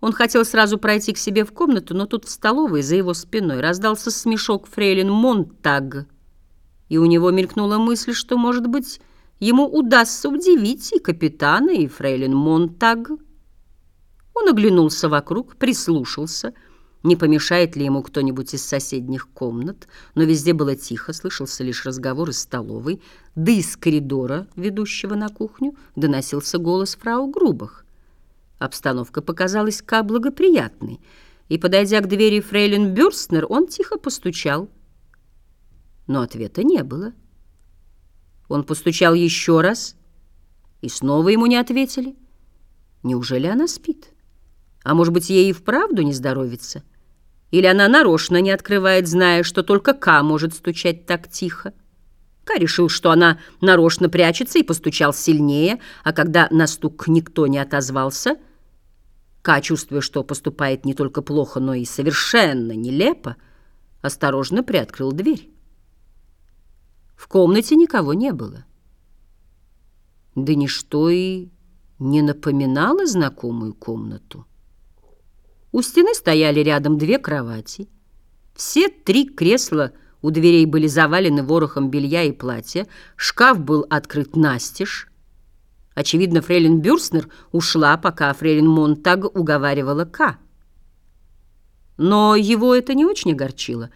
Он хотел сразу пройти к себе в комнату, но тут в столовой за его спиной раздался смешок фрейлин Монтаг, и у него мелькнула мысль, что, может быть, ему удастся удивить и капитана, и фрейлин Монтаг. Он оглянулся вокруг, прислушался, не помешает ли ему кто-нибудь из соседних комнат, но везде было тихо, слышался лишь разговор из столовой, да из коридора, ведущего на кухню, доносился голос фрау Грубах. Обстановка показалась Ка благоприятной, и, подойдя к двери фрейлин Бюрстнер, он тихо постучал. Но ответа не было. Он постучал еще раз, и снова ему не ответили. Неужели она спит? А может быть, ей и вправду не здоровится? Или она нарочно не открывает, зная, что только Ка может стучать так тихо? Ка решил, что она нарочно прячется, и постучал сильнее, а когда на стук никто не отозвался, Ка, чувствуя, что поступает не только плохо, но и совершенно нелепо, осторожно приоткрыл дверь. В комнате никого не было. Да ничто и не напоминало знакомую комнату. У стены стояли рядом две кровати. Все три кресла – у дверей были завалены ворохом белья и платья, шкаф был открыт настежь. Очевидно, фрейлин Бюрстнер ушла, пока фрейлин Монтаг уговаривала К. Но его это не очень огорчило.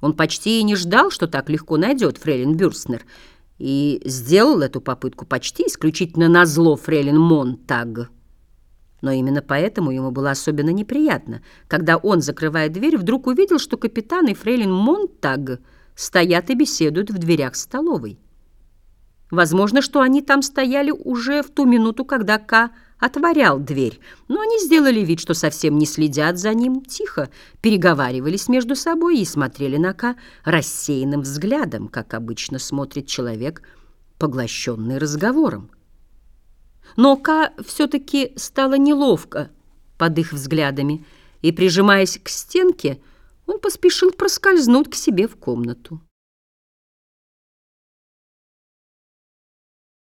Он почти и не ждал, что так легко найдет фрейлин Бюрстнер, и сделал эту попытку почти исключительно на зло фрейлин Монтаг. Но именно поэтому ему было особенно неприятно, когда он, закрывая дверь, вдруг увидел, что капитан и фрейлин Монтаг стоят и беседуют в дверях столовой. Возможно, что они там стояли уже в ту минуту, когда К отворял дверь, но они сделали вид, что совсем не следят за ним, тихо переговаривались между собой и смотрели на К рассеянным взглядом, как обычно смотрит человек, поглощенный разговором. Но Ка все-таки стало неловко под их взглядами, и, прижимаясь к стенке, он поспешил проскользнуть к себе в комнату.